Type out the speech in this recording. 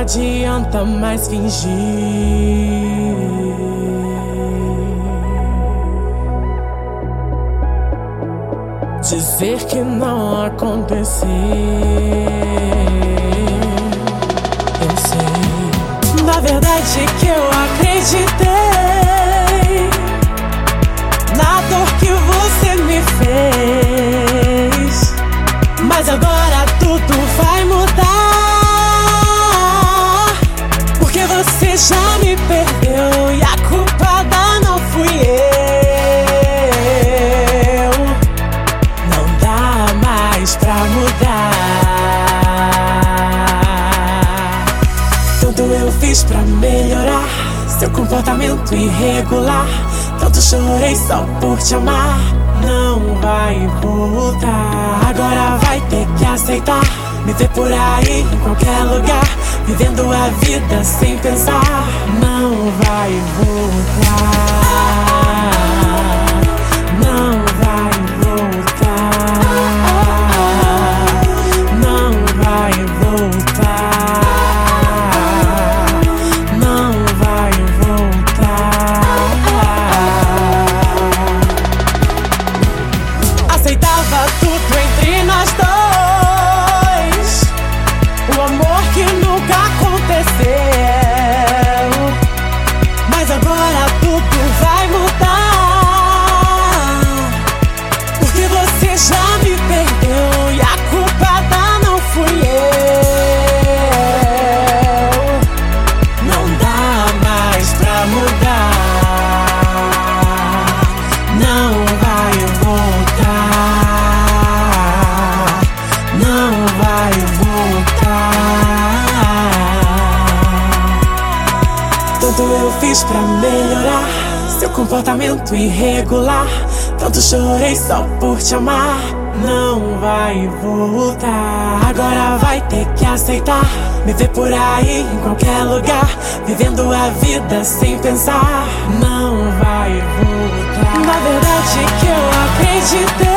adianta mais fingir. Dizer que não aconteceu. Eu sei, na verdade, que eu acreditei já me perdeu e a culpada não fui eu. Não dá mais pra mudar. Tanto eu fiz pra melhorar seu comportamento irregular. Tanto chorei só por te amar. Não vai voltar. Agora vai ter que aceitar. Me ver por aí, em qualquer lugar. Vivendo a vida sem pensar. Não vai voltar. Já me perdeu e a culpada não fui eu. Não dá mais pra mudar. Não vai voltar. Não vai voltar. Tanto eu fiz pra melhorar seu comportamento irregular. Tanto chorei só por te amar. Não vai voltar. Agora vai ter que aceitar. Me ver por aí, em qualquer lugar. Vivendo a vida sem pensar. Não vai voltar. Na verdade, que eu acreditei.